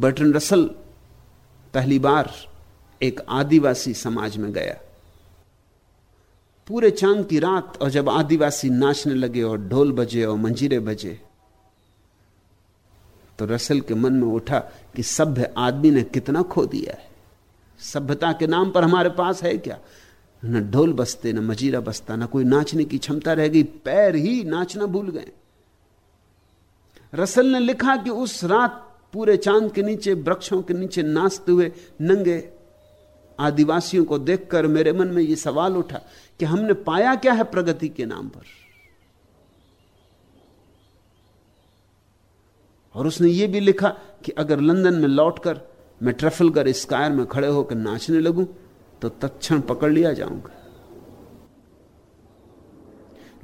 Burton Russell पहली बार एक आदिवासी समाज में गया। पूरे चाँद की रात और जब आदिवासी नाचने लगे और ढोल बजे और मंजीरे बजे तो रसल के मन में उठा कि सभ्य आदमी ने कितना खो दिया है। सभ्यता के नाम पर हमारे पास है क्या? न ढोल बसते न मजीरा बसता न कोई नाचने की क्षमता रह गई, पैर ही नाचना भूल गए। रसल ने लिखा कि उस रात पूरे चाँद के नीचे, वृक्षों के नीचे नाचते हुए नंगे आदिवासियों को देखकर मेरे मन में यह सवाल उठा कि हमने पाया क्या है प्रगति के नाम पर? और उसने यह भी लिखा कि अगर लंदन में लौटकर मैं ट्रफलगर स्कायर में खड़े होकर नाचने लगूं तो तत्क्षण पकड़ लिया जाऊँगा।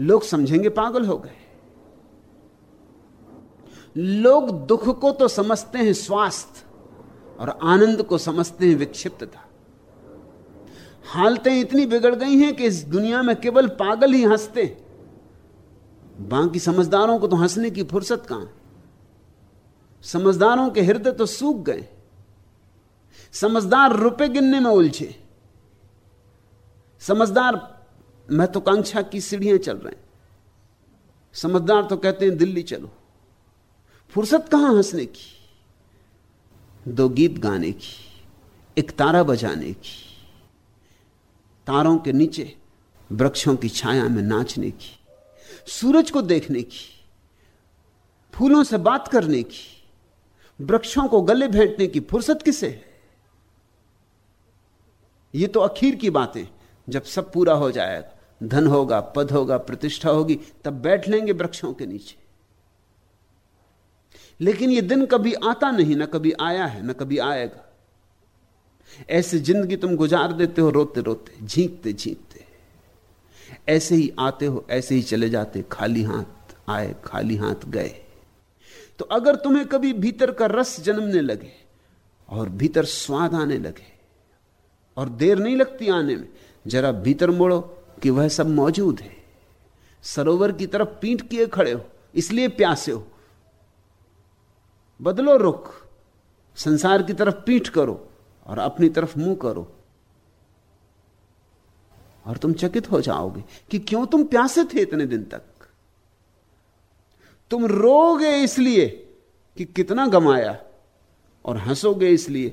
लोग समझेंगे पागल हो गए। लोग दुख को तो समझते हैं स्वास्थ्य और आनंद को समझते हैं विक्षिप्तता। हालतें इतनी बिगड़ गई हैं कि इस दुनिया में केवल पागल ही हँसते बाकी समझदारों को तो हंसने की फुर्सत कहाँ समझदारों के हृदय तो सूख गए समझदार रुपए गिनने में उलझे। समझदार महत्वाकांक्षा की सीढ़ियाँ चल रहे हैं। समझदार तो कहते हैं, दिल्ली चलो। फुर्सत कहाँ हंसने की? दो गीत गाने की, एक तारा बजाने की, तारों के नीचे वृक्षों की छाया में नाचने की, सूरज को देखने की, फूलों से बात करने की, वृक्षों को गले भेंटने की फुर्सत किसे है? ये तो अखीर की बातें, जब सब पूरा हो जाएगा, धन होगा, पद होगा, प्रतिष्ठा होगी, तब बैठ लेंगे वृक्षों के नीचे। लेकिन यह दिन कभी आता नहीं, ना कभी आया है, ना कभी आएगा। ऐसे ज़िंदगी तुम गुजार देते हो, रोते रोते, झींकते झींकते। ऐसे ही आते हो, ऐसे ही चले जाते, खाली हाथ आए, खाली हाथ गए। तो अगर तुम्हें कभी भीतर का रस जन्मने लगे और भीतर स्वाद आने लगे और देर नहीं लगती आने में, जरा भीतर मोड़ो कि वह सब मौजूद है। सरोवर की तरफ़ पीठ किए खड़े हो, इसलिए प्यासे हो बदलो रुख। संसार की तरफ़ पीठ करो और अपनी तरफ़ मुँह करो। और तुम चकित हो जाओगे कि क्यों तुम प्यासे थे इतने दिन तक? तुम रोगे इसलिए कि कितना गमाया और हंसोगे इसलिए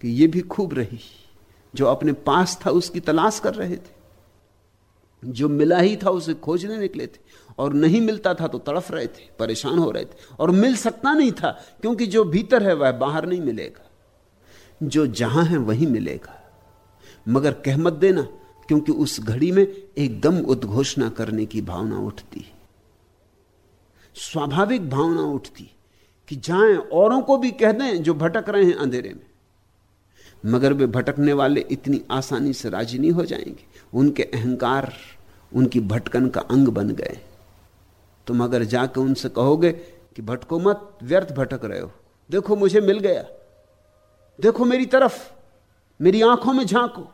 कि यह भी खूब रही जो अपने पास था उसकी तलाश कर रहे थे। जो मिला ही था उसे खोजने निकले थे। और नहीं मिलता था तो तड़फ रहे थे, परेशान हो रहे थे। और मिल सकता नहीं था, क्योंकि जो भीतर है वह बाहर नहीं मिलेगा। जो जहाँ है वहीं मिलेगा। मगर कह मत देना, क्योंकि उस घड़ी में एकदम उद्घोषणा करने की भावना उठती। स्वाभाविक भावना उठती कि जाएँ औरों को भी कह दें जो भटक रहे हैं अंधेरे में। मगर वे भटकने वाले इतनी आसानी से राज़ी नहीं हो जाएँगे। उनके अहंकार, उनकी भटकन का अंग बन गए। तुम अगर जाकर उनसे कहोगे कि भटको मत, व्यर्थ भटक रहे हो। देखो, मुझे मिल गया। देखो मेरी तरफ़, मेरी आँखों में झांको।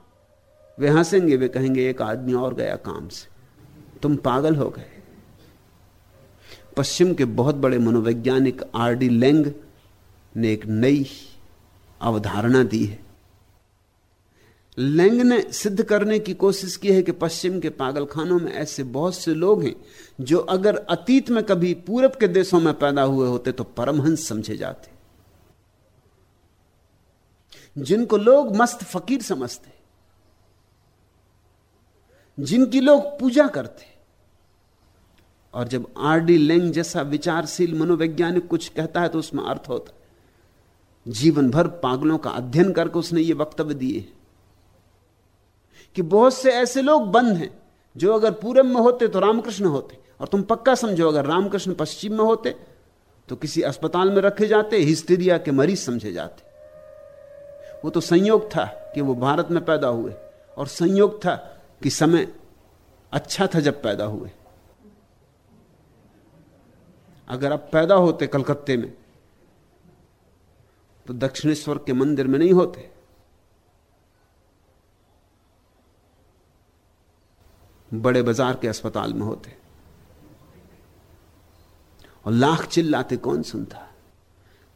वे हंसेंगे, वे कहेंगे, एक आदमी और गया काम से। तुम पागल हो गए। पश्चिम के बहुत बड़े मनोवैज्ञानिक आर डी लेंग ने एक नई अवधारणा दी है। लेंग ने सिद्ध करने की कोशिश की है कि पश्चिम के पागलखानों में ऐसे बहुत से लोग हैं जो अगर अतीत में कभी पूरब के देशों में पैदा हुए होते तो परमहंस समझे जाते। जिनको लोग मस्त फकीर समझते, जिनकी लोग पूजा करते। और जब आर डी लेंग जैसा विचारशील मनोवैज्ञानिक कुछ कहता है तो उसमें अर्थ होता है, जीवन भर पागलों का अध्ययन करके उसने ये वक्तव्य दिए कि बहुत से ऐसे लोग बंद हैं, जो अगर पूरब में होते तो रामकृष्ण होते। और तुम पक्का समझो, अगर रामकृष्ण पश्चिम में होते तो किसी अस्पताल में रखे जाते, हिस्टीरिया के मरीज़ समझे जाते। वो तो संयोग था कि वो भारत में पैदा हुए, और संयोग था कि समय अच्छा था जब पैदा हुए। अगर अब पैदा होते कलकत्ते में तो दक्षिणेश्वर के मंदिर में नहीं होते। बड़े बाज़ार के अस्पताल में होते। और लाख चिल्लाते, कौन सुनता?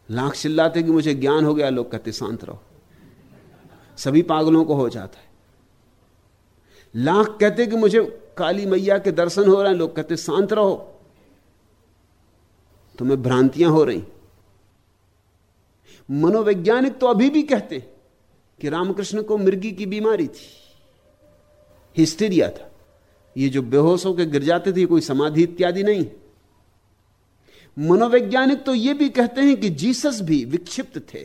लाख चिल्लाते कि मुझे ज्ञान हो गया, लोग कहते, शांत रहो। सभी पागलों को हो जाता है। लाख कहते कि मुझे काली मैया के दर्शन हो रहे हैं, लोग कहते, शांत रहो। तुम्हें भ्रांतियाँ हो रही। मनोवैज्ञानिक तो अभी भी कहते कि रामकृष्ण को मिर्गी की बीमारी थी, हिस्टीरिया था। ये जो बेहोश होकर गिर जाते थे कोई समाधि इत्यादि नहीं। मनोवैज्ञानिक तो ये भी कहते हैं कि जीसस भी विक्षिप्त थे,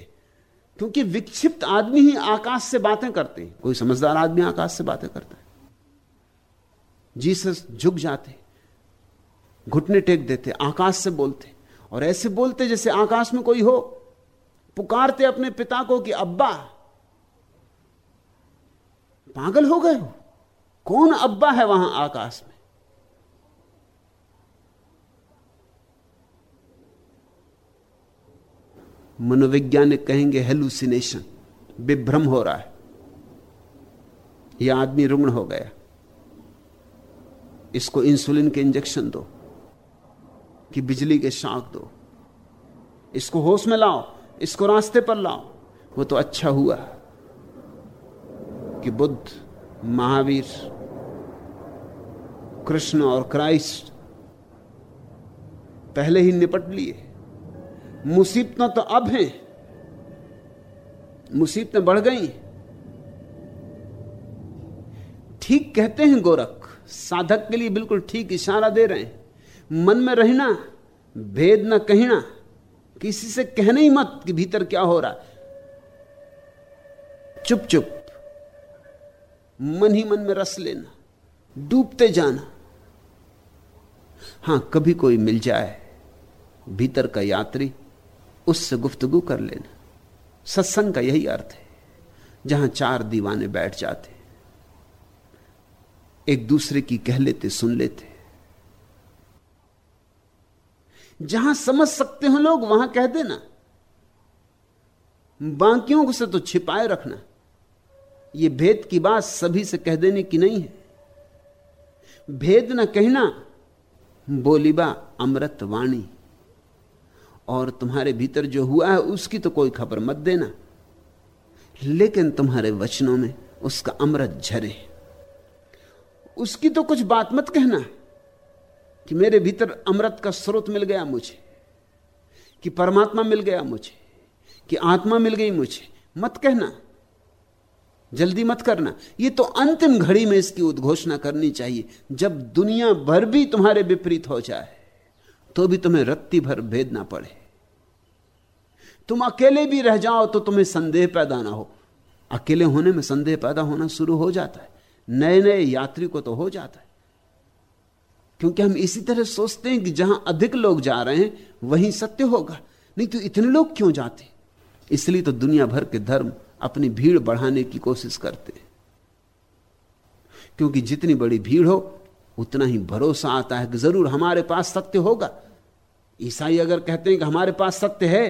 क्योंकि विक्षिप्त आदमी ही आकाश से बातें करते हैं। कोई समझदार आदमी आकाश से बातें करता है। जीसस झुक जाते, घुटने टेक देते, आकाश से बोलते, और ऐसे बोलते जैसे आकाश में कोई हो। पुकारते अपने पिता को कि, अब्बा, पागल हो गए हो? कौन अब्बा है वहाँ आकाश में? मनोवैज्ञानिक कहेंगे हेलुसिनेशन विभ्रम हो रहा है। यह आदमी रुग्ण हो गया। इसको इंसुलिन के इंजेक्शन दो, कि बिजली के शाख दो। इसको होश में लाओ, इसको रास्ते पर लाओ। वो तो अच्छा हुआ कि बुद्ध महावीर, कृष्ण और क्राइस्ट पहले ही निपट लिए। मुसीबतें तो अब हैं। मुसीबतें बढ़ गई। ठीक कहते हैं गोरख, साधक के लिए बिल्कुल ठीक इशारा दे रहे हैं। मन में रहना, भेद न कहना, किसी से कहने ही मत कि भीतर क्या हो रहा। चुप चुप मन ही मन में रस लेना, डूबते जाना। हाँ, कभी कोई मिल जाए, भीतर का यात्री, उससे गुफ्तगु कर लेना। सत्संग का यही अर्थ है, जहाँ चार दीवाने बैठ जाते एक दूसरे की कह लेते, सुन लेते। जहाँ समझ सकते हो लोग, वहाँ कह देना। बाकियों से तो छिपाए रखना। यह भेद की बात सभी से कह देने की नहीं है। भेद न कहना, बोलीबा अमृत वाणी। और तुम्हारे भीतर जो हुआ है, उसकी तो कोई खबर मत देना। लेकिन तुम्हारे वचनों में उसका अमृत झरे। उसकी तो कुछ बात मत कहना कि मेरे भीतर अमृत का स्रोत मिल गया मुझे, कि परमात्मा मिल गया मुझे, कि आत्मा मिल गई मुझे। मत कहना। जल्दी मत करना। ये तो अंतिम घड़ी में इसकी उद्घोषणा करनी चाहिए। जब दुनिया भर भी तुम्हारे विपरीत हो जाए तो भी तुम्हें रत्ती भर भेद ना पड़े। तुम अकेले भी रह जाओ तो तुम्हें संदेह पैदा ना हो। अकेले होने में संदेह पैदा होना शुरू हो जाता है। नए नए यात्री को तो हो जाता है। क्योंकि हम इसी तरह सोचते हैं कि जहाँ अधिक लोग जा रहे हैं, वहीं सत्य होगा। नहीं तो इतने लोग क्यों जाते? इसलिए तो दुनिया भर के धर्म अपनी भीड़ बढ़ाने की कोशिश करते हैं। क्योंकि जितनी बड़ी भीड़ हो, उतना ही भरोसा आता है कि ज़रूर हमारे पास सत्य होगा। ईसाई अगर कहते हैं कि हमारे पास सत्य है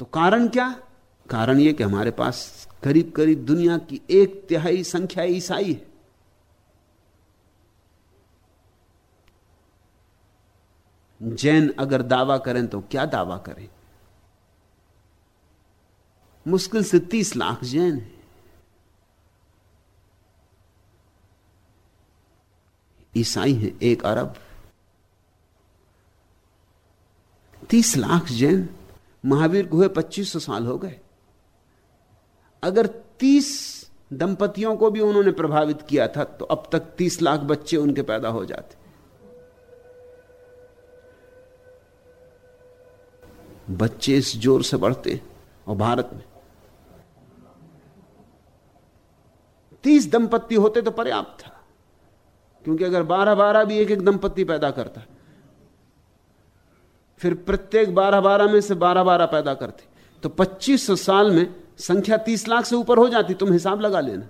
तो कारण क्या? कारण यह कि हमारे पास करीब करीब दुनिया की एक तिहाई संख्या ईसाई है। जैन अगर दावा करें तो क्या दावा करें? मुश्किल से तीस लाख जैन है। ईसाई हैं, एक अरब। तीस लाख जैन महावीर को हुए पच्चीस सौ साल हो गए। अगर तीस दंपतियों को भी उन्होंने प्रभावित किया था तो अब तक तीस लाख बच्चे उनके पैदा हो जाते। बच्चे इस ज़ोर से बढ़ते और भारत में तीस दंपत्ति होते तो पर्याप्त था। क्योंकि अगर बारह बारह भी एक एक दंपत्ति पैदा करता। फिर प्रत्येक बारह बारह में से बारह बारह पैदा करते। तो पच्चीस सौ साल में संख्या तीस लाख से ऊपर हो जाती, तुम हिसाब लगा लेना।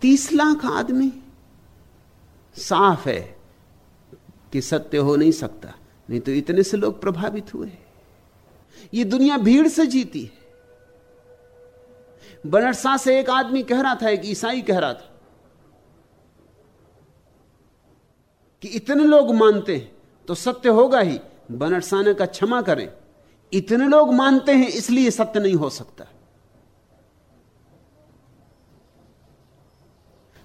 तीस लाख आदमी साफ़ है कि सत्य हो नहीं सकता, नहीं तो इतने से लोग प्रभावित हुए। ये दुनिया भीड़ से जीती है। बनरसा से एक आदमी कह रहा था, एक ईसाई कह रहा था कि इतने लोग मानते हैं तो सत्य होगा ही बनटसाने का क्षमा करें। इतने लोग मानते हैं, इसलिए सत्य नहीं हो सकता।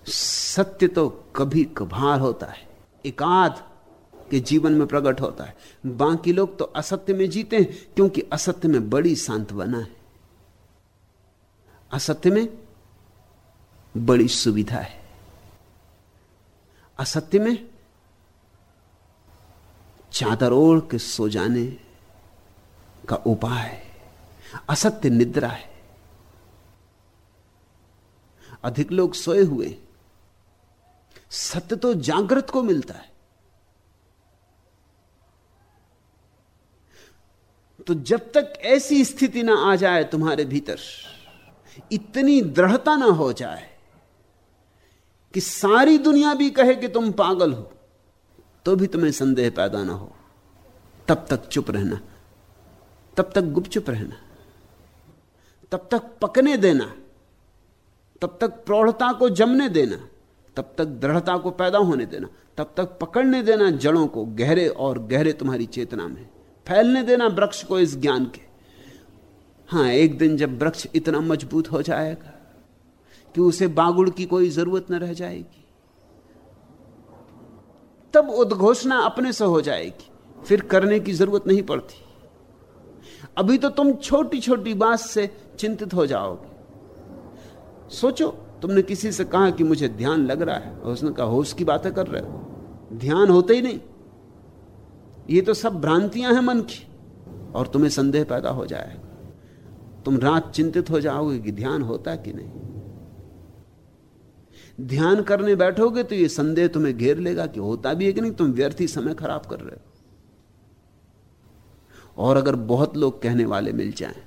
सत्य तो कभी कभार होता है एकाध के जीवन में प्रकट होता है। बाकी लोग तो असत्य में जीते हैं, क्योंकि असत्य में बड़ी सांत्वना है। असत्य में बड़ी सुविधा है। असत्य में चादर ओढ़ के सो जाने का उपाय है। असत्य निद्रा है। अधिक लोग सोए हुए। सत्य तो जागृत को मिलता है। तो जब तक ऐसी स्थिति ना आ जाए तुम्हारे भीतर इतनी दृढ़ता ना हो जाए कि सारी दुनिया भी कहे कि तुम पागल हो तो भी तुम्हें संदेह पैदा ना हो। तब तक चुप रहना, तब तक गुपचुप रहना, तब तक पकने देना, तब तक प्रौढ़ता को जमने देना, तब तक दृढ़ता को पैदा होने देना, तब तक पकड़ने देना जड़ों को, गहरे और गहरे तुम्हारी चेतना में, फैलने देना वृक्ष को इस ज्ञान के। हाँ, एक दिन जब वृक्ष इतना मज़बूत हो जाएगा कि उसे बागुड़ की कोई ज़रूरत न रह जाएगी, तब उद्घोषणा अपने से हो जाएगी, फिर करने की ज़रूरत नहीं पड़ती। अभी तो तुम छोटी छोटी बात से चिंतित हो जाओगे। सोचो, तुमने किसी से कहा कि मुझे ध्यान लग रहा है, और उसने कहा, होश की बातें कर रहे हो। ध्यान होते ही नहीं। ये तो सब भ्रांतियाँ हैं मन की, और तुम्हें संदेह पैदा हो जाएगा। तुम रात चिंतित हो जाओगे कि ध्यान होता कि नहीं? ध्यान करने बैठोगे तो ये संदेह तुम्हें घेर लेगा कि होता भी है कि नहीं? तुम व्यर्थ ही समय खराब कर रहे हो। और अगर बहुत लोग कहने वाले मिल जाएँ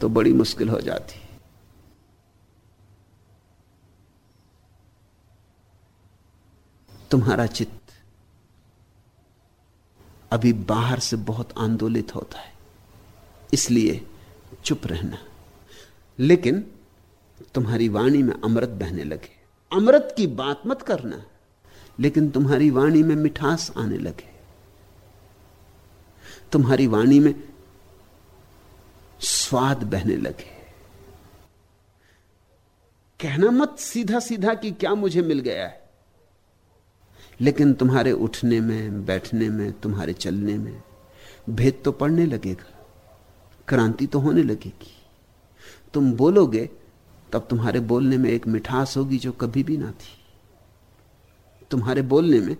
तो बड़ी मुश्किल हो जाती। तुम्हारा चित्त अभी बाहर से बहुत आंदोलित होता है। इसलिए चुप रहना। लेकिन तुम्हारी वाणी में अमृत बहने लगे। अमृत की बात मत करना, लेकिन तुम्हारी वाणी में मिठास आने लगे। तुम्हारी वाणी में स्वाद बहने लगे। कहना मत सीधा सीधा कि क्या मुझे मिल गया है। लेकिन तुम्हारे उठने में, बैठने में, तुम्हारे चलने में भेद तो पड़ने लगेगा। क्रांति तो होने लगेगी। तुम बोलोगे, तब तुम्हारे बोलने में एक मिठास होगी जो कभी भी ना थी। तुम्हारे बोलने में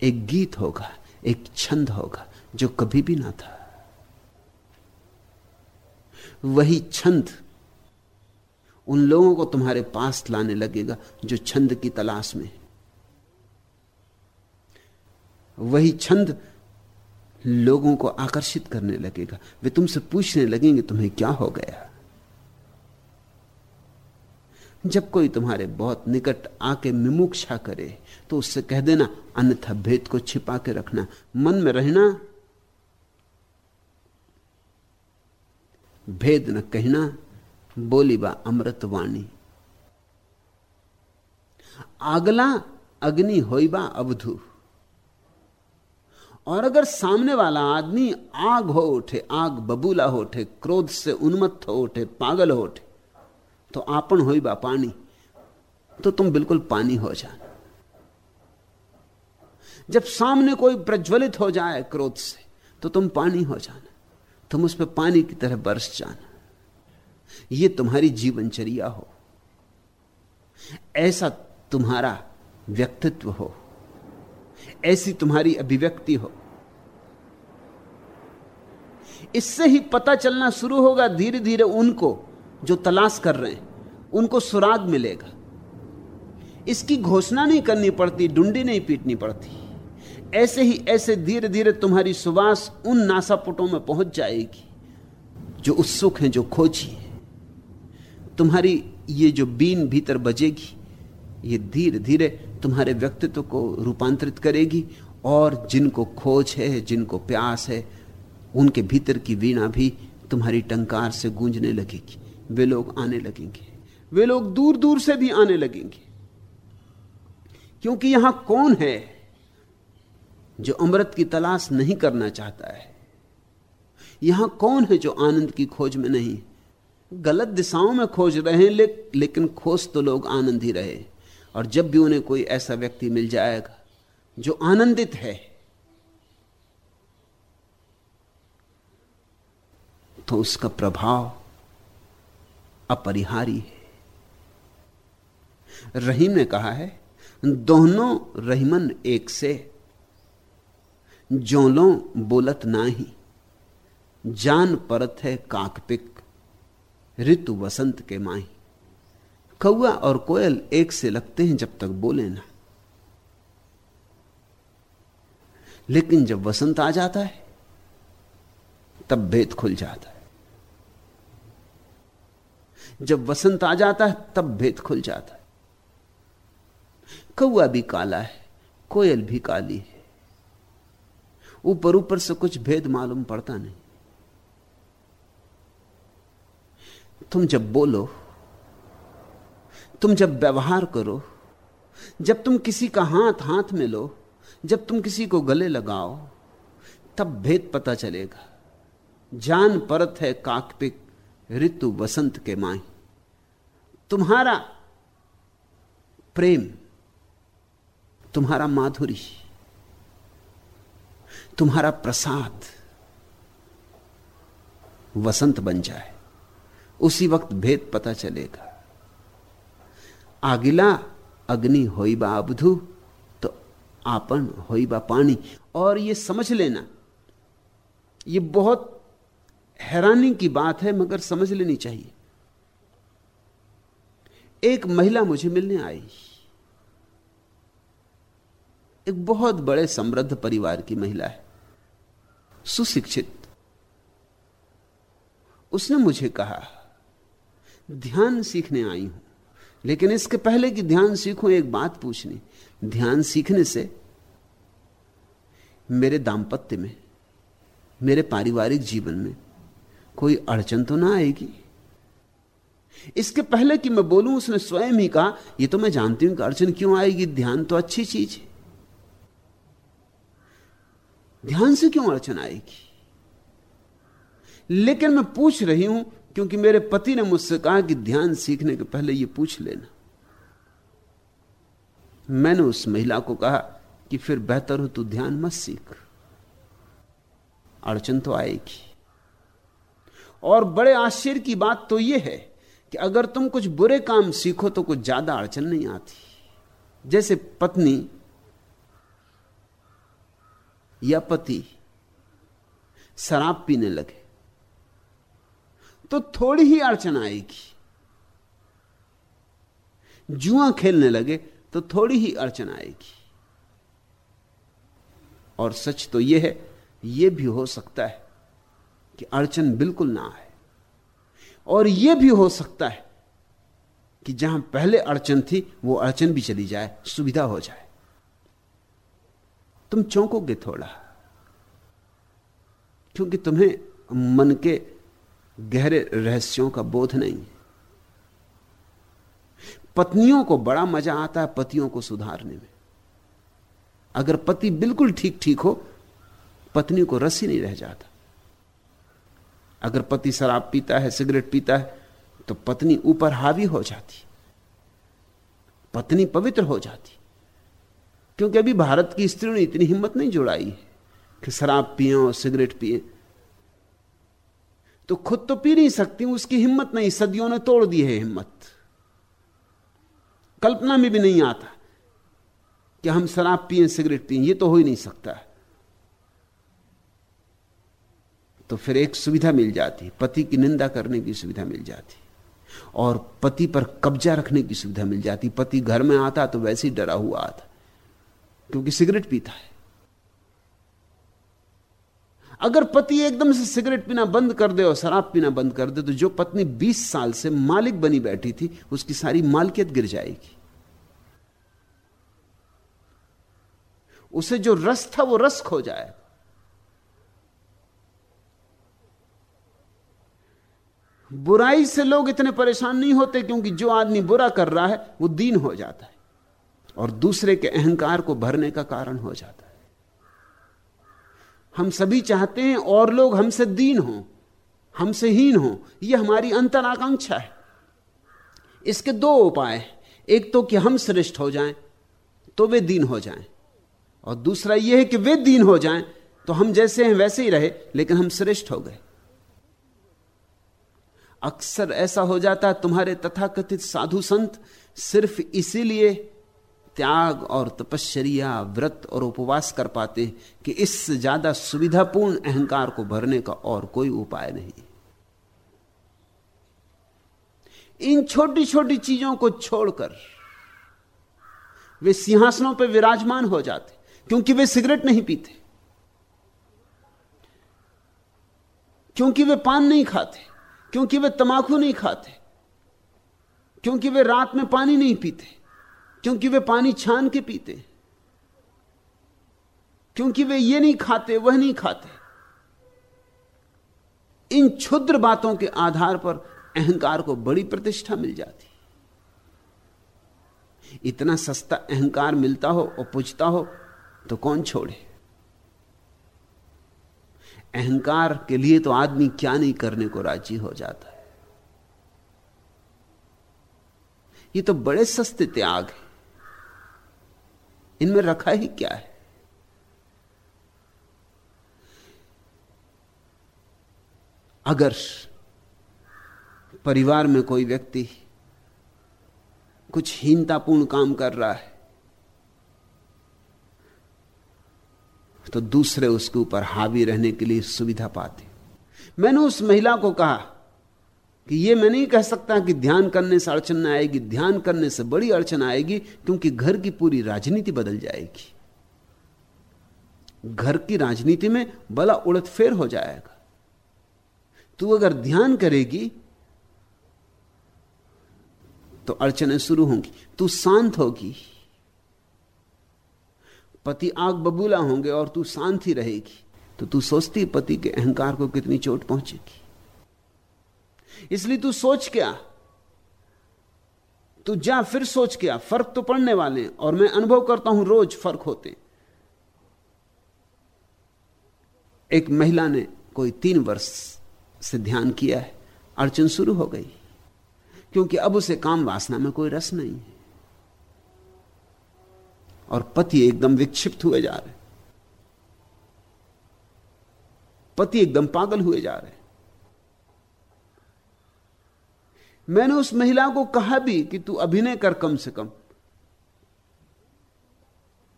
एक गीत होगा, एक छंद होगा जो कभी भी ना था। वही छंद उन लोगों को तुम्हारे पास लाने लगेगा जो छंद की तलाश में वही छंद लोगों को आकर्षित करने लगेगा। वे तुमसे पूछने लगेंगे, तुम्हें क्या हो गया? जब कोई तुम्हारे बहुत निकट आके मिमुक्षा करे तो उससे कह देना, अन्यथा भेद को छिपा के रखना। मन में रहना। भेद न कहना। बोली बा अमृत वाणी। आगला अग्नि होइबा अवधू। और अगर सामने वाला आदमी आग हो उठे, आग बबूला हो उठे, क्रोध से उन्मत्त हो उठे, पागल हो उठे तो आपन हो बा पानी। तो तुम बिल्कुल पानी हो जाना जब सामने कोई प्रज्वलित हो जाए क्रोध से तो तुम पानी हो जाना। तुम उस पर पानी की तरह बरस जाना। यह तुम्हारी जीवनचर्या हो। ऐसा तुम्हारा व्यक्तित्व हो। ऐसी तुम्हारी अभिव्यक्ति हो। इससे ही पता चलना शुरू होगा धीरे धीरे उनको जो तलाश कर रहे हैं, उनको सुराग मिलेगा। इसकी घोषणा नहीं करनी पड़ती डुंडी नहीं पीटनी पड़ती। ऐसे ही ऐसे धीरे धीरे तुम्हारी सुबास उन नासापुटों में पहुँच जाएगी, जो उत्सुक हैं, जो खोजी है। तुम्हारी ये जो बीन भीतर बजेगी, ये धीरे धीरे तुम्हारे व्यक्तित्व को रूपांतरित करेगी और जिनको खोज है जिनको प्यास है उनके भीतर की वीणा भी तुम्हारी टंकार से गूंजने लगेगी। वे लोग आने लगेंगे। वे लोग दूर दूर से भी आने लगेंगे। क्योंकि यहाँ कौन है जो अमृत की तलाश नहीं करना चाहता है? यहाँ कौन है जो आनंद की खोज में नहीं? गलत दिशाओं में खोज रहे हैं ले, लेकिन खोज तो लोग आनंद ही रहे। और जब भी उन्हें कोई ऐसा व्यक्ति मिल जाएगा जो आनंदित है। तो उसका प्रभाव अपरिहारी है। रहीम ने कहा है, दोनों रहीमन एक से जोलो बोलत नाही, जान परत है काकपिक, ऋतु वसंत के माही। कौआ और कोयल एक से लगते हैं जब तक बोले ना। लेकिन जब वसंत आ जाता है, तब भेद खुल जाता है। जब वसंत आ जाता है, तब भेद खुल जाता है। कौआ भी काला है, कोयल भी काली है। ऊपर ऊपर से कुछ भेद मालूम पड़ता नहीं। तुम जब बोलो तुम जब व्यवहार करो, जब तुम किसी का हाथ हाथ में लो, जब तुम किसी को गले लगाओ, तब भेद पता चलेगा। जान परत है काकपिक ऋतु वसंत के माए तुम्हारा प्रेम, तुम्हारा माधुरी, तुम्हारा प्रसाद वसंत बन जाए, उसी वक्त भेद पता चलेगा। आगिला अग्नि होइबा अबधु तो आपन होइबा पानी। और ये समझ लेना, ये बहुत हैरानी की बात है, मगर समझ लेनी चाहिए। एक महिला मुझे मिलने आई। एक बहुत बड़े समृद्ध परिवार की महिला है, सुशिक्षित। उसने मुझे कहा, ध्यान सीखने आई हूँ। लेकिन इसके पहले कि ध्यान सीखूं, एक बात पूछनी। ध्यान सीखने से मेरे दाम्पत्य में, मेरे पारिवारिक जीवन में कोई अड़चन तो ना आएगी। इसके पहले कि मैं बोलूँ, उसने स्वयं ही कहा यह तो मैं जानती हूँ कि अड़चन क्यों आएगी, ध्यान तो अच्छी चीज़ है। ध्यान से क्यों अड़चन आएगी? लेकिन मैं पूछ रही हूँ क्योंकि मेरे पति ने मुझसे कहा कि ध्यान सीखने के पहले यह पूछ लेना। मैंने उस महिला को कहा कि फिर बेहतर हो तू ध्यान मत सीख। अड़चन तो आएगी। और बड़े आश्चर्य की बात तो यह है कि अगर तुम कुछ बुरे काम सीखो तो कुछ ज़्यादा अड़चन नहीं आती। जैसे पत्नी या पति शराब पीने लगे। तो थोड़ी ही अड़चन आएगी। जुआ खेलने लगे तो थोड़ी ही अड़चन आएगी। और सच तो यह है यह भी हो सकता है कि अड़चन बिल्कुल ना आए। और यह भी हो सकता है कि जहाँ पहले अड़चन थी, वो अड़चन भी चली जाए, सुविधा हो जाए। तुम चौंकोगे थोड़ा, क्योंकि तुम्हें मन के गहरे रहस्यों का बोध नहीं। पत्नियों को बड़ा मज़ा आता है पतियों को सुधारने में। अगर पति बिल्कुल ठीक ठीक हो, पत्नी को रस ही नहीं रह जाता। अगर पति शराब पीता है, सिगरेट पीता है तो पत्नी ऊपर हावी हो जाती। पत्नी पवित्र हो जाती। क्योंकि अभी भारत की स्त्रियों ने इतनी हिम्मत नहीं जुड़ाई है कि शराब पिए और सिगरेट पिए। तो खुद तो पी नहीं सकती, उसकी हिम्मत नहीं, सदियों ने तोड़ दी है हिम्मत। कल्पना में भी नहीं आता कि हम शराब पिए, सिगरेट पिए, ये तो हो ही नहीं सकता। तो फिर एक सुविधा मिल जाती, पति की निंदा करने की सुविधा मिल जाती, और पति पर कब्जा रखने की सुविधा मिल जाती। पति घर में आता तो वैसे ही डरा हुआ आता, क्योंकि सिगरेट पीता है। अगर पति एकदम से सिगरेट पीना बंद कर दे और शराब पीना बंद कर दे तो जो पत्नी 20 साल से मालिक बनी बैठी थी, उसकी सारी मालकियत गिर जाएगी। उसे जो रस था, वो रस खो जाए। बुराई से लोग इतने परेशान नहीं होते, क्योंकि जो आदमी बुरा कर रहा है, वो दीन हो जाता है। और दूसरे के अहंकार को भरने का कारण हो जाता है। हम सभी चाहते हैं और लोग हमसे दीन हों, हमसे हीन हों। यह हमारी अंतर आकांक्षा है। इसके दो उपाय एक तो कि हम श्रेष्ठ हो जाएँ तो वे दीन हो जाएँ। और दूसरा यह है कि वे दीन हो जाएँ तो हम जैसे हैं वैसे ही रहे, लेकिन हम श्रेष्ठ हो गए। अक्सर ऐसा हो जाता है, तुम्हारे तथाकथित साधु संत सिर्फ़ इसीलिए त्याग और तपश्चर्या, व्रत और उपवास कर पाते कि इससे ज़्यादा सुविधापूर्ण अहंकार को भरने का और कोई उपाय नहीं। इन छोटी छोटी चीज़ों को छोड़कर वे सिंहासनों पर विराजमान हो जाते क्योंकि वे सिगरेट नहीं पीते। क्योंकि वे पान नहीं खाते, क्योंकि वे तमाकू नहीं खाते, क्योंकि वे रात में पानी नहीं पीते। क्योंकि वे पानी छान के पीते। क्योंकि वे ये नहीं खाते, वह नहीं खाते। इन क्षुद्र बातों के आधार पर अहंकार को बड़ी प्रतिष्ठा मिल जाती। इतना सस्ता अहंकार मिलता हो और पूछता हो तो कौन छोड़े? अहंकार के लिए तो आदमी क्या नहीं करने को राज़ी हो जाता है। ये तो बड़े सस्ते त्याग है। इनमें रखा ही क्या है? अगर परिवार में कोई व्यक्ति कुछ हीनतापूर्ण काम कर रहा है तो दूसरे उसके ऊपर हावी रहने के लिए सुविधा पाते। मैंने उस महिला को कहा कि यह मैं नहीं कह सकता कि ध्यान करने से अड़चन आएगी, ध्यान करने से बड़ी अड़चन आएगी, क्योंकि घर की पूरी राजनीति बदल जाएगी। घर की राजनीति में बड़ा उड़तफेर हो जाएगा। तू अगर ध्यान करेगी तो अड़चने शुरू होंगी। तू शांत होगी। पति आग बबूला होंगे और तू शांत ही रहेगी। तो तू सोचती पति के अहंकार को कितनी चोट पहुंचेगी। इसलिए तू सोच क्या? तू जा फिर सोच क्या? फ़र्क तो पड़ने वाले हैं और मैं अनुभव करता हूँ रोज फ़र्क होते। एक महिला ने कोई तीन वर्ष से ध्यान किया है, अड़चन शुरू हो गई। क्योंकि अब उसे काम वासना में कोई रस नहीं है। और पति एकदम विक्षिप्त हुए जा रहे पति एकदम पागल हुए जा रहे मैंने उस महिला को कहा भी कि तू अभिनय कर कम से कम।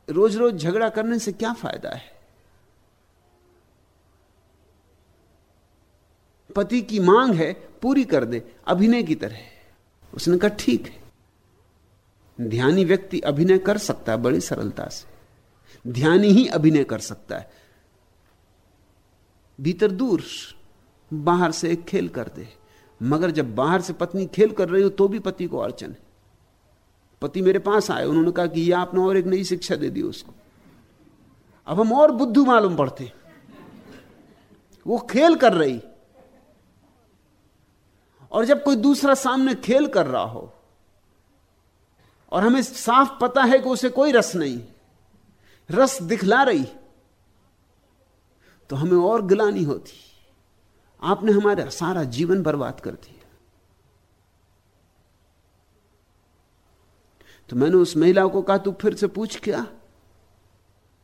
रोज रोज झगड़ा करने से क्या फ़ायदा है? पति की मांग है, पूरी कर दे, अभिनय की तरह उसने कहा, ठीक है। ध्यानी व्यक्ति अभिनय कर सकता है बड़ी सरलता से। ध्यानी ही अभिनय कर सकता है। भीतर दूर, बाहर से एक खेल कर दे। मगर जब बाहर से पत्नी खेल कर रही हो तो भी पति को अड़चन है। पति मेरे पास आए, उन्होंने कहा कि यह आपने और एक नई शिक्षा दे दी उसको। अब हम और बुद्धू मालूम पड़ते वो खेल कर रही। और जब कोई दूसरा सामने खेल कर रहा हो, और हमें साफ़ पता है कि उसे कोई रस नहीं, रस दिखला रही तो हमें और गिलानी होती। आपने हमारा सारा जीवन बर्बाद कर दिया। तो मैंने उस महिला को कहा, तू फिर से पूछ क्या?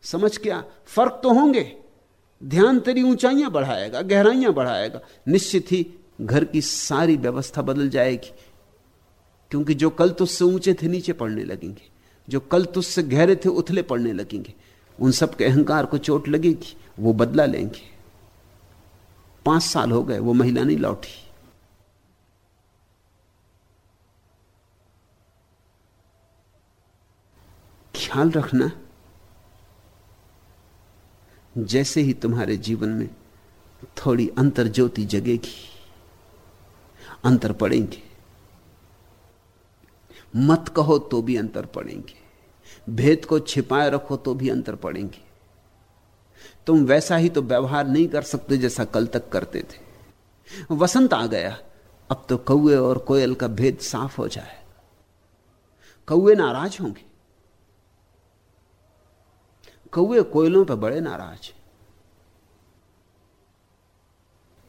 समझ क्या? फ़र्क तो होंगे। ध्यान तेरी ऊंचाइयाँ बढ़ाएगा, गहराइयाँ बढ़ाएगा। निश्चित ही घर की सारी व्यवस्था बदल जाएगी। क्योंकि जो कल तुझसे ऊँचे थे, नीचे पड़ने लगेंगे। जो कल तुझसे गहरे थे, उथले पड़ने लगेंगे। उन सब के अहंकार को चोट लगेगी, वो बदला लेंगे। पाँच साल हो गए, वो महिला नहीं लौटी। ख्याल रखना, जैसे ही तुम्हारे जीवन में थोड़ी अंतर ज्योति जगेगी, अंतर पड़ेंगे। मत कहो तो भी अंतर पड़ेंगे। भेद को छिपाए रखो तो भी अंतर पड़ेंगे। तुम वैसा ही तो व्यवहार नहीं कर सकते जैसा कल तक करते थे। वसंत आ गया, अब तो कौए और कोयल का भेद साफ़ हो जाए। कौए नाराज़ होंगे। कौए कोयलों पर बड़े नाराज़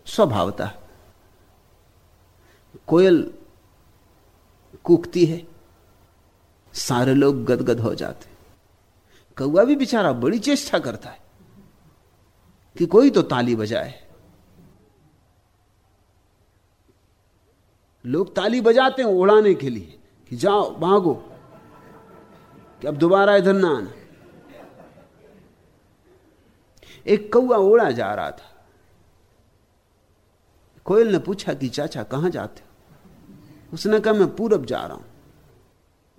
स्वभावता कोयल कूकती है, सारे लोग गदगद हो जाते। कौआ भी बेचारा बड़ी चेष्टा करता है। कि कोई तो ताली बजाए। लोग ताली बजाते हैं उड़ाने के लिए कि जाओ, भागो। कि अब दोबारा इधर ना आना। एक कौआ उड़ा जा रहा था। कोयल ने पूछा कि, चाचा, कहाँ जाते हो? उसने कहा, मैं पूरब जा रहा हूँ।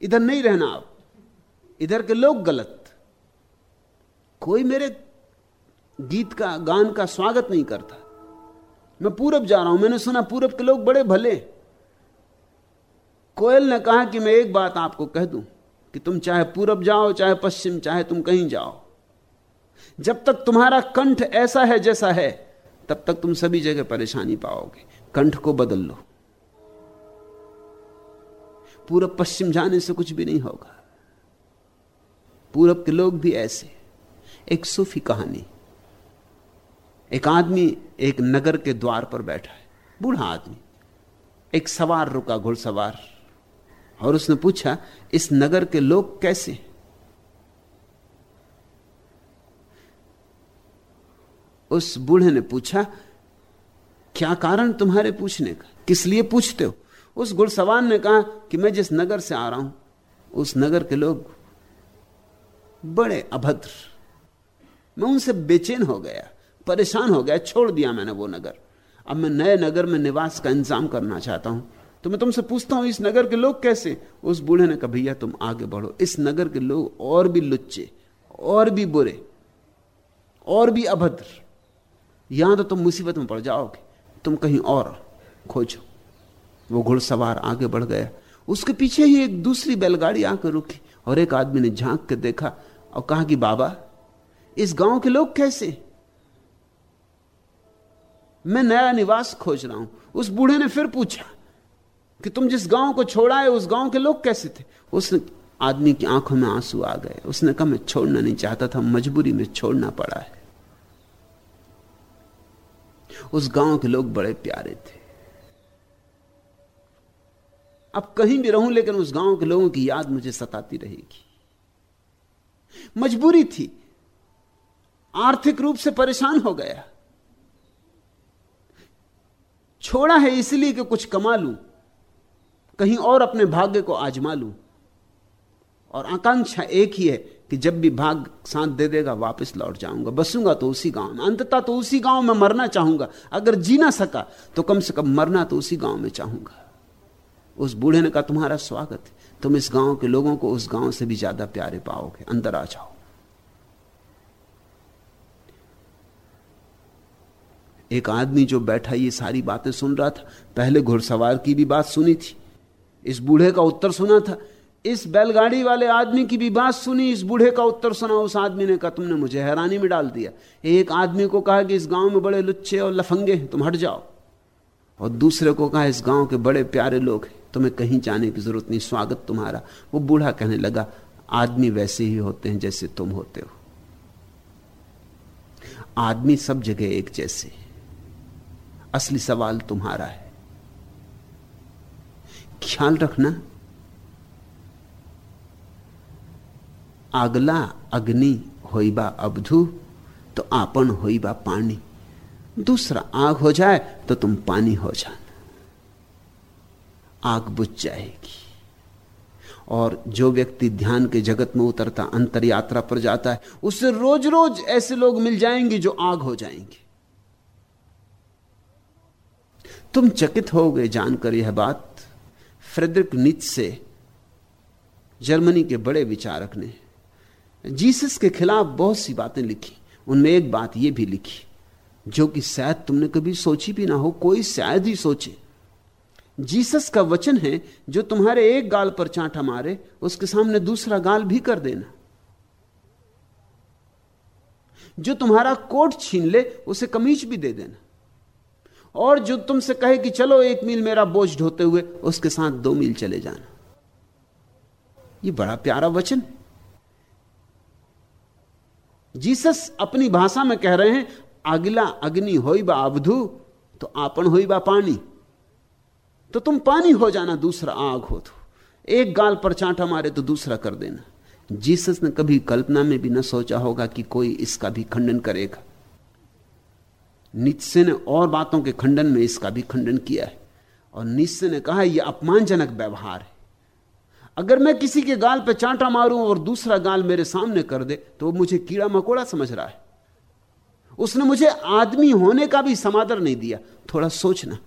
इधर नहीं रहना आप। इधर के लोग गलत। कोई मेरे गीत का, गान का स्वागत नहीं करता। मैं पूरब जा रहा हूँ, मैंने सुना पूरब के लोग बड़े भले कोयल ने कहा कि मैं एक बात आपको कह दूँ, कि तुम चाहे पूरब जाओ, चाहे पश्चिम, चाहे तुम कहीं जाओ, जब तक तुम्हारा कंठ ऐसा है जैसा है, तब तक तुम सभी जगह परेशानी पाओगे। कंठ को बदल लो। पूरब पश्चिम जाने से कुछ भी नहीं होगा। पूरब के लोग भी ऐसे, एक सूफी कहानी। एक आदमी एक नगर के द्वार पर बैठा है, बूढ़ा आदमी। एक सवार रुका, घुड़सवार। और उसने पूछा, इस नगर के लोग कैसे उस बूढ़े ने पूछा, क्या कारण तुम्हारे पूछने का? किस लिए पूछते हो? उस घुड़सवार ने कहा कि मैं जिस नगर से आ रहा हूँ, उस नगर के लोग बड़े अभद्र। मैं उनसे बेचैन हो गया। परेशान हो गया, छोड़ दिया मैंने वो नगर। अब मैं नए नगर में निवास का इंतज़ाम करना चाहता हूँ। तो मैं तुमसे पूछता हूँ, इस नगर के लोग कैसे? उस बूढ़े ने कहा, भैया, तुम आगे बढ़ो। इस नगर के लोग और भी लुच्चे, और भी बुरे, और भी अभद्र। यहाँ तो तुम मुसीबत में पड़ जाओगे। तुम कहीं और खोजो। वो घुड़सवार आगे बढ़ गया। उसके पीछे ही एक दूसरी बैलगाड़ी आकर रुकी और एक आदमी ने झाँक के देखा और कहा कि, बाबा, इस गाँव के लोग कैसे? मैं नया निवास खोज रहा हूँ। उस बूढ़े ने फिर पूछा कि तुम जिस गाँव को छोड़ा है, उस गाँव के लोग कैसे थे? उस आदमी की आँखों में आँसू आ गए। उसने कहा, मैं छोड़ना नहीं चाहता था, मजबूरी में छोड़ना पड़ा है। उस गाँव के लोग बड़े प्यारे थे। अब कहीं भी रहूँ, लेकिन उस गाँव के लोगों की याद मुझे सताती रहेगी। मजबूरी थी। आर्थिक रूप से परेशान हो गया। छोड़ा है इसलिए कि कुछ कमा लूँ, कहीं और अपने भाग्य को आजमा लूँ। और आकांक्षा एक ही है कि जब भी भाग साथ दे देगा, वापस लौट जाऊँगा। बसूँगा तो उसी गाँव में। अंततः तो उसी गाँव में मरना चाहूँगा। अगर जी ना सका तो कम से कम मरना तो उसी गाँव में चाहूँगा। उस बूढ़े ने कहा, तुम्हारा स्वागत है। तुम इस गाँव के लोगों को उस गाँव से भी ज़्यादा प्यारे पाओगे। अंदर आ जाओ। एक आदमी जो बैठा ये सारी बातें सुन रहा था, पहले घुड़सवार की भी बात सुनी थी, इस बूढ़े का उत्तर सुना था। इस बैलगाड़ी वाले आदमी की भी बात सुनी, इस बूढ़े का उत्तर सुना, उस आदमी ने कहा, तुमने मुझे हैरानी में डाल दिया। एक आदमी को कहा कि, इस गाँव में बड़े लुच्चे और लफंगे हैं, तुम हट जाओ। और दूसरे को कहा, इस गाँव के बड़े प्यारे लोग हैं, तुम्हें कहीं जाने की ज़रूरत नहीं, स्वागत तुम्हारा। वो बूढ़ा कहने लगा, आदमी वैसे ही होते हैं जैसे तुम होते हो। आदमी सब जगह एक जैसे असली सवाल तुम्हारा है। ख्याल रखना। आगला अग्नि होइबा अबधु तो आपन होइबा पानी। दूसरा आग हो जाए तो तुम पानी हो जाना। आग बुझ जाएगी। और जो व्यक्ति ध्यान के जगत में उतरता अंतर यात्रा पर जाता है उससे रोज रोज ऐसे लोग मिल जाएँगे जो आग हो जाएँगे। तुम चकित हो गए जानकर यह बात फ्रेडरिक निच से जर्मनी के बड़े विचारक ने। जीसस के खिलाफ बहुत सी बातें लिखी, उनमें एक बात यह भी लिखी, जो कि शायद तुमने कभी सोची भी ना हो, कोई शायद ही सोचे। जीसस का वचन है, जो तुम्हारे एक गाल पर चांटा मारे, उसके सामने दूसरा गाल भी कर देना। जो तुम्हारा कोट छीन ले, उसे कमीज भी दे देना। और जो तुमसे कहे कि चलो एक मील मेरा बोझ ढोते हुए उसके साथ दो मील चले जाना। ये बड़ा प्यारा वचन। जीसस अपनी भाषा में कह रहे हैं, अगला अग्नि हो अवधु तो आपन बा पानी। तो तुम पानी हो जाना, दूसरा आग हो तो। एक गाल पर चांटा मारे तो दूसरा कर देना। जीसस ने कभी कल्पना में भी न सोचा होगा कि कोई इसका भी खंडन करेगा। नित्से ने और बातों के खंडन में इसका भी खंडन किया है। और निश्चय ने कहा, यह अपमानजनक व्यवहार है। अगर मैं किसी के गाल पे चांटा मारूं और दूसरा गाल मेरे सामने कर दे तो वो मुझे कीड़ा मकोड़ा समझ रहा है। उसने मुझे आदमी होने का भी समादर नहीं दिया। थोड़ा सोचना।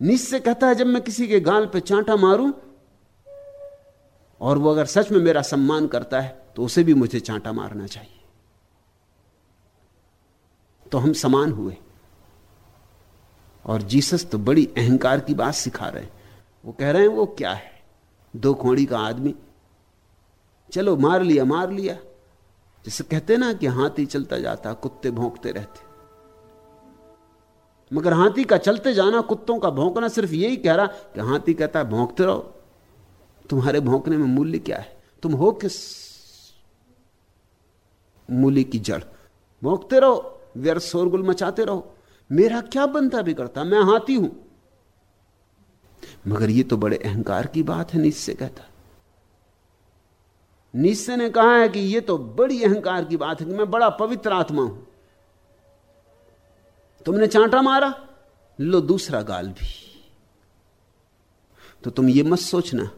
निश्चय कहता है, जब मैं किसी के गाल पे चांटा मारूं और वो अगर सच में मेरा सम्मान करता है तो उसे भी मुझे चांटा मारना चाहिए। तो हम समान हुए। और जीसस तो बड़ी अहंकार की बात सिखा रहे हैं। वो कह रहे हैं, वो क्या है? दो खोड़ी का आदमी। चलो, मार लिया मार लिया। जैसे कहते ना कि हाथी चलता जाता, कुत्ते भोंकते रहते। मगर हाथी का चलते जाना, कुत्तों का भौंकना, सिर्फ़ यही कह रहा कि हाथी कहता है, भौंकते रहो। तुम्हारे भौंकने में मूल्य क्या है? तुम हो किस मूल्य की जड़? भौंकते रहो। व्यर्थ शोरगुल मचाते रहो। मेरा क्या बनता बिगड़ता? मैं हाथी हूँ। मगर ये तो बड़े अहंकार की बात है निश्चय कहता। निश्चय ने कहा है कि यह तो बड़ी अहंकार की बात है कि मैं बड़ा पवित्र आत्मा हूँ। तुमने चांटा मारा? लो दूसरा गाल भी। तो तुम ये मत सोचना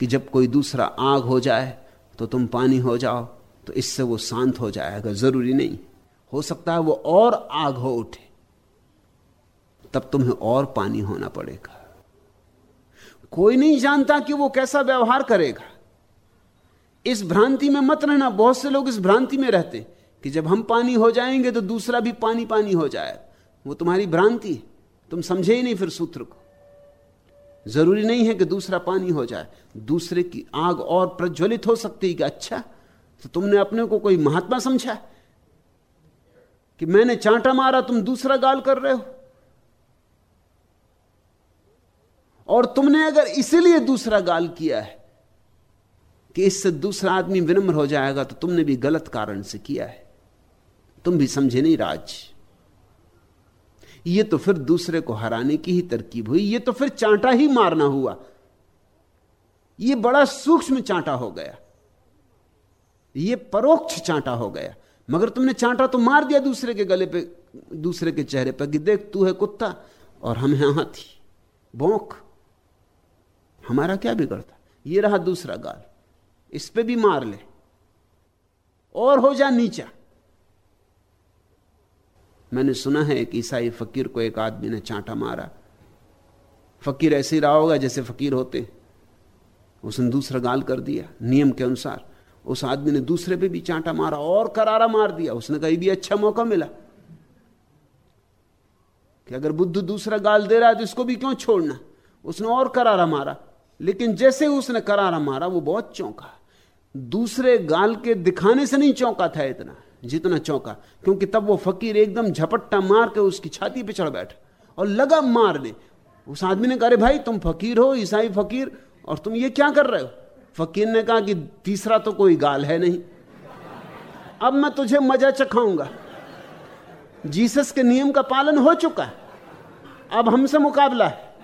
कि जब कोई दूसरा आग हो जाए तो तुम पानी हो जाओ तो इससे वो शांत हो जाएगा ज़रूरी नहीं। हो सकता है वो और आग हो उठे। तब तुम्हें और पानी होना पड़ेगा। कोई नहीं जानता कि वो कैसा व्यवहार करेगा। इस भ्रांति में मत रहना। बहुत से लोग इस भ्रांति में रहते कि जब हम पानी हो जाएँगे तो दूसरा भी पानी पानी हो जाए। वो तुम्हारी भ्रांति तुम समझे ही नहीं फिर सूत्र को। ज़रूरी नहीं है कि दूसरा पानी हो जाए। दूसरे की आग और प्रज्वलित हो सकती है कि अच्छा तो तुमने अपने को कोई महात्मा समझा? कि मैंने चांटा मारा, तुम दूसरा गाल कर रहे हो। और तुमने अगर इसीलिए दूसरा गाल किया है कि इससे दूसरा आदमी विनम्र हो जाएगा तो तुमने भी गलत कारण से किया है। तुम भी समझे नहीं राज। ये तो फिर दूसरे को हराने की ही तरकीब हुई, ये तो फिर चांटा ही मारना हुआ। ये बड़ा सूक्ष्म चांटा हो गया। ये परोक्ष चांटा हो गया। मगर तुमने चांटा तो मार दिया दूसरे के गले पे, दूसरे के चेहरे पर कि देख, तू है कुत्ता और हम हैं हाथी। भोंक। हमारा क्या बिगड़ता ये रहा दूसरा गाल। इस पे भी मार ले। और हो जा नीचा। मैंने सुना है एक ईसाई फकीर को एक आदमी ने चांटा मारा। फकीर ऐसे ही रहा होगा जैसे फकीर होते। उसने दूसरा गाल कर दिया, नियम के अनुसार। उस आदमी ने दूसरे पे भी चांटा मारा और करारा मार दिया। उसने कहीं भी अच्छा मौका मिला कि अगर बुद्ध दूसरा गाल दे रहा है तो इसको भी क्यों छोड़ना? उसने और करारा मारा। लेकिन जैसे उसने करारा मारा, वो बहुत चौंका। दूसरे गाल के दिखाने से नहीं चौंका था इतना, जितना चौंका, क्योंकि तब वो फकीर एकदम झपट्टा मार के उसकी छाती पे चढ़ बैठा और लगा मारने। उस आदमी ने कहा भाई, तुम फकीर हो, ईसाई फकीर, और तुम ये क्या कर रहे हो? फकीर ने कहा कि तीसरा तो कोई गाल है नहीं। अब मैं तुझे मज़ा चखाऊँगा। जीसस के नियम का पालन हो चुका है। अब हमसे मुकाबला है।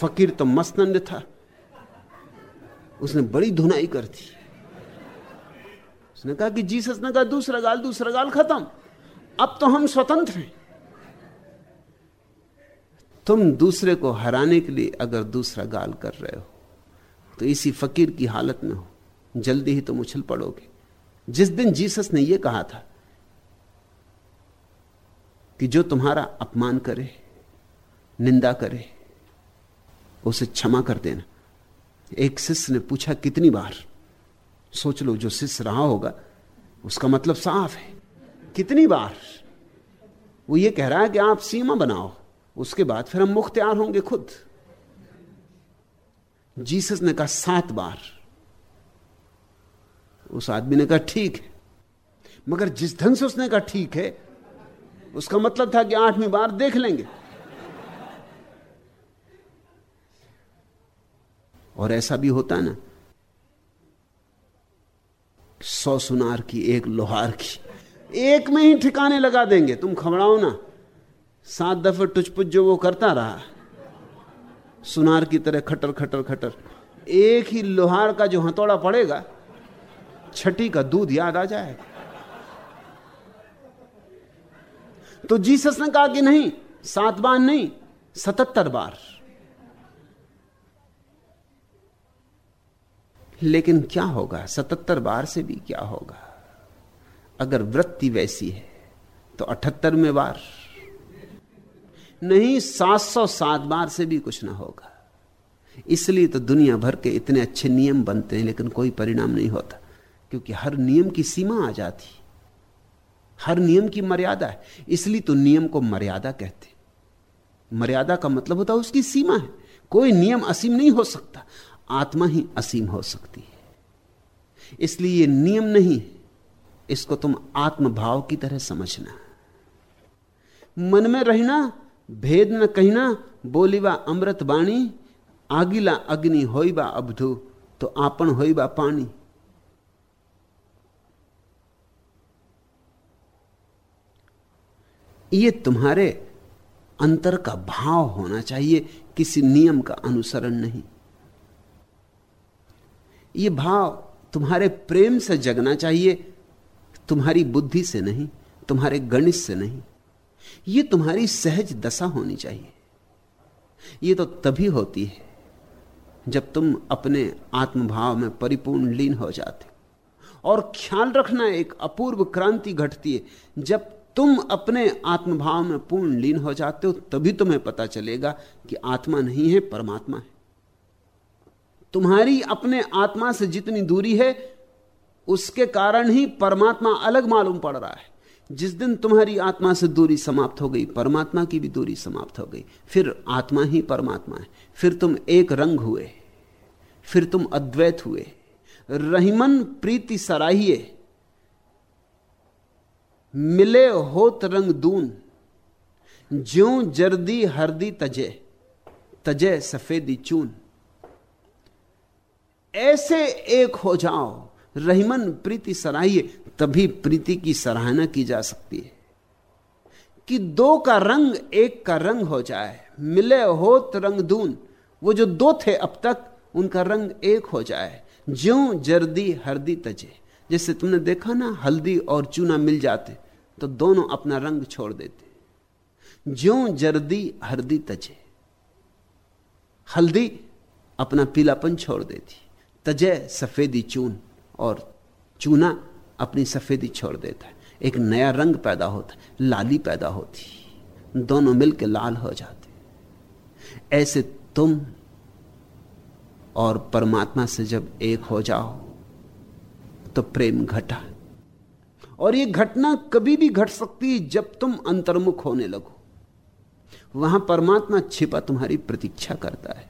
फकीर तो मस्तनंद था। उसने बड़ी धुनाई कर दी। उसने कहा कि जीसस ने कहा, दूसरा गाल दूसरा गाल खत्म। अब तो हम स्वतंत्र हैं। तुम दूसरे को हराने के लिए अगर दूसरा गाल कर रहे हो तो इसी फकीर की हालत में हो। जल्दी ही तुम उछल पड़ोगे। जिस दिन जीसस ने यह कहा था कि जो तुम्हारा अपमान करे, निंदा करे, उसे क्षमा कर देना। एक शिष्य ने पूछा, कितनी बार? सोच लो, जो शिष्य रहा होगा, उसका मतलब साफ़ है। कितनी बार? वो ये कह रहा है कि आप सीमा बनाओ, उसके बाद फिर हम मुख्तियार होंगे खुद। जीसस ने कहा, सात बार। उस आदमी ने कहा, ठीक है। मगर जिस ढंग से उसने कहा, ठीक है, उसका मतलब था कि आठवीं बार देख लेंगे। और ऐसा भी होता ना, सौ सुनार की एक लोहार की, एक में ही ठिकाने लगा देंगे। तुम खबराओ ना, सात दफे टुचपुच जो वो करता रहा। सुनार की तरह खटर खटर खटर। एक ही लोहार का जो हथौड़ा पड़ेगा, छठी का दूध याद आ जाएगा तो जीसस ने कहा कि नहीं, सात बार नहीं, सतहत्तर बार। लेकिन क्या होगा? सतहत्तर बार से भी क्या होगा? अगर वृत्ति वैसी है तो अठहत्तर में बार। नहीं, सात सौ सात बार से भी कुछ ना होगा। इसलिए तो दुनिया भर के इतने अच्छे नियम बनते हैं, लेकिन कोई परिणाम नहीं होता, क्योंकि हर नियम की सीमा आ जाती। हर नियम की मर्यादा है। इसलिए तो नियम को मर्यादा कहते मर्यादा का मतलब होता है उसकी सीमा है। कोई नियम असीम नहीं हो सकता, आत्मा ही असीम हो सकती है। इसलिए ये नियम नहीं इसको तुम आत्मभाव की तरह समझना। मन में रहना भेद न कहना बोलीबा अमृत बाणी, आगिला अग्नि होइबा अबधु तो आपन होइबा पानी ये तुम्हारे अंतर का भाव होना चाहिए, किसी नियम का अनुसरण नहीं। ये भाव तुम्हारे प्रेम से जगना चाहिए, तुम्हारी बुद्धि से नहीं, तुम्हारे गणित से नहीं। ये तुम्हारी सहज दशा होनी चाहिए। ये तो तभी होती है जब तुम अपने आत्मभाव में परिपूर्ण लीन हो जाते और ख्याल रखना एक अपूर्व क्रांति घटती है। जब तुम अपने आत्मभाव में पूर्ण लीन हो जाते हो, तभी तुम्हें पता चलेगा कि आत्मा नहीं है, परमात्मा है। तुम्हारी अपने आत्मा से जितनी दूरी है, उसके कारण ही परमात्मा अलग मालूम पड़ रहा है। जिस दिन तुम्हारी आत्मा से दूरी समाप्त हो गई, परमात्मा की भी दूरी समाप्त हो गई, फिर आत्मा ही परमात्मा है, फिर तुम एक रंग हुए, फिर तुम अद्वैत हुए, रहीमन प्रीति सराहिए, मिले होत रंग दून, ज्यो जर्दी हरदी तजे तजे सफेदी चून। ऐसे एक हो जाओ रहीमन, प्रीति सराहिए, तभी प्रीति की सराहना की जा सकती है। कि दो का रंग एक का रंग हो जाए, मिले होत रंग दून, वो जो दो थे अब तक, उनका रंग एक हो जाए। ज्यो जर्दी हरदी तजे, जैसे तुमने देखा ना, हल्दी और चूना मिल जाते तो दोनों अपना रंग छोड़ देते। ज्यो जर्दी हरदी तजे, हल्दी अपना पीलापन छोड़ देती तजय सफेदी चून। और चूना अपनी सफेदी छोड़ देता है। एक नया रंग पैदा होता है, लाली पैदा होती दोनों मिलकर लाल हो जाते ऐसे तुम और परमात्मा से जब एक हो जाओ तो प्रेम घटा। और यह घटना कभी भी घट सकती है जब तुम अंतर्मुख होने लगो। वहाँ परमात्मा छिपा तुम्हारी प्रतीक्षा करता है।